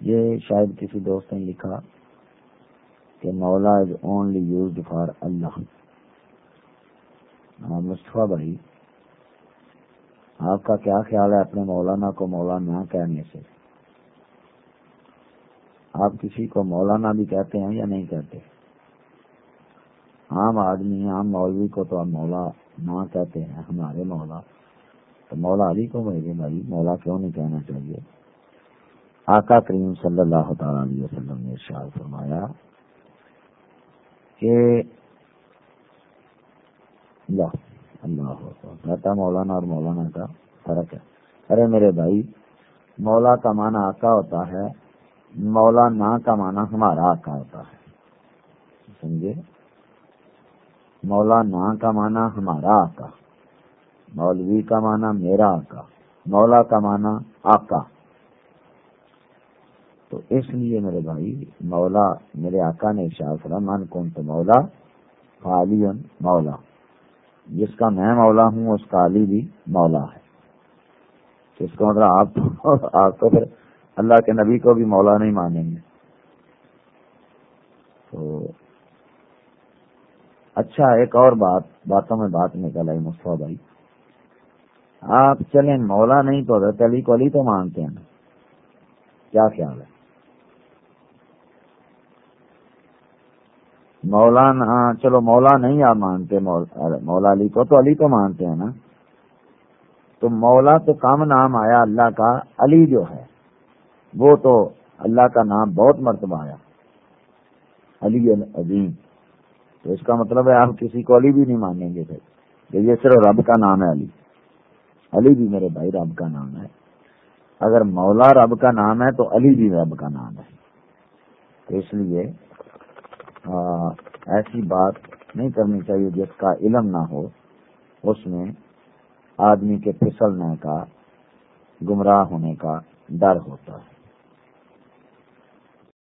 یہ شاید کسی دوست نے لکھا کہ مولا از اونلی یوزڈ فار اللہ۔ ہاں، مصطفیٰ بھائی، آپ کا کیا خیال ہے اپنے مولانا کو مولانا کہنے سے؟ آپ کسی کو مولانا بھی کہتے ہیں یا نہیں کہتے؟ عام آدمی، عام مولوی کو تو آپ مولا نہ کہتے ہیں، ہمارے مولا۔ تو مولا علی کو میرے بھائی، مولا کیوں نہیں کہنا چاہیے؟ آقا کریم صلی اللہ تعالی علیہ وسلم نے ارشاد فرمایا کہ اللہ کہتا مولانا اور مولانا کا فرق ہے۔ ارے میرے بھائی، مولا کا معنی آقا ہوتا ہے، مولا نا کا معنی ہمارا آقا ہوتا ہے۔ سمجھے؟ مولا نا کا معنی ہمارا آقا، مولوی کا معنی میرا آقا، مولا کا معنی آقا۔ تو اس لیے میرے بھائی، مولا، میرے آقا نے فرما من کون تو؟ مولا علی مولا۔ جس کا میں مولا ہوں، اس کا علی بھی مولا ہے۔ اس کا مطلب آپ آپ تو پھر اللہ کے نبی کو بھی مولا نہیں مانیں گے۔ تو اچھا ایک اور بات، باتوں میں بات نکل آئی مصطفیٰ بھائی۔ آپ چلیں، مولا نہیں تو حضرت علی کو علی تو مانتے ہیں۔ کیا خیال ہے؟ مولانا، چلو مولا نہیں آپ مانتے مولا علی کو تو علی کو مانتے ہیں نا۔ تو مولا تو کام نام آیا اللہ کا، علی جو ہے، وہ تو اللہ کا نام بہت مرتبہ آیا۔ علی عظیم تو اس کا مطلب ہے آپ کسی کو علی بھی نہیں مانیں گے پھر یہ صرف رب کا نام ہے علی۔ علی بھی میرے بھائی رب کا نام ہے۔ اگر مولا رب کا نام ہے تو علی بھی رب کا نام ہے۔ تو اس لیے ایسی بات نہیں کرنی چاہیے جس کا علم نہ ہو، اس میں آدمی کے پھسلنے کا، گمراہ ہونے کا ڈر ہوتا ہے۔